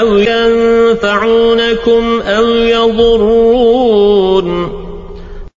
أو ينفعونكم أو يضرون